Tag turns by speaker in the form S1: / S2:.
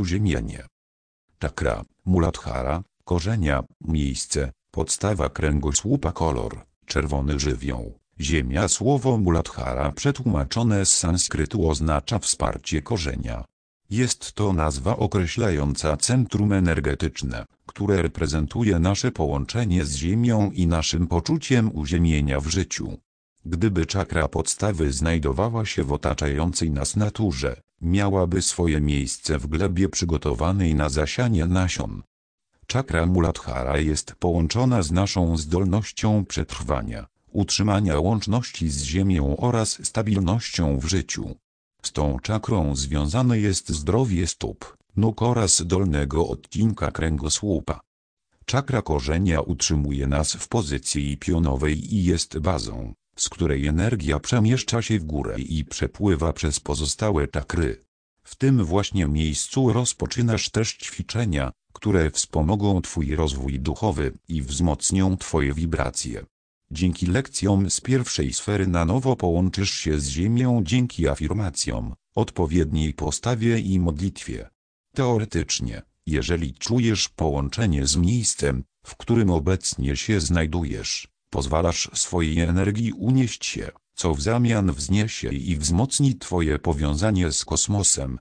S1: uziemienie. Czakra, muladhara, korzenia, miejsce, podstawa kręgosłupa kolor, czerwony żywioł, ziemia słowo muladhara przetłumaczone z sanskrytu oznacza wsparcie korzenia. Jest to nazwa określająca centrum energetyczne, które reprezentuje nasze połączenie z Ziemią i naszym poczuciem uziemienia w życiu. Gdyby czakra podstawy znajdowała się w otaczającej nas naturze, miałaby swoje miejsce w glebie przygotowanej na zasianie nasion. Czakra Muladhara jest połączona z naszą zdolnością przetrwania, utrzymania łączności z Ziemią oraz stabilnością w życiu. Z tą czakrą związane jest zdrowie stóp, nóg oraz dolnego odcinka kręgosłupa. Czakra korzenia utrzymuje nas w pozycji pionowej i jest bazą, z której energia przemieszcza się w górę i przepływa przez pozostałe czakry. W tym właśnie miejscu rozpoczynasz też ćwiczenia, które wspomogą Twój rozwój duchowy i wzmocnią Twoje wibracje. Dzięki lekcjom z pierwszej sfery na nowo połączysz się z Ziemią dzięki afirmacjom, odpowiedniej postawie i modlitwie. Teoretycznie, jeżeli czujesz połączenie z miejscem, w którym obecnie się znajdujesz, pozwalasz swojej energii unieść się, co w zamian wzniesie i wzmocni Twoje powiązanie z kosmosem,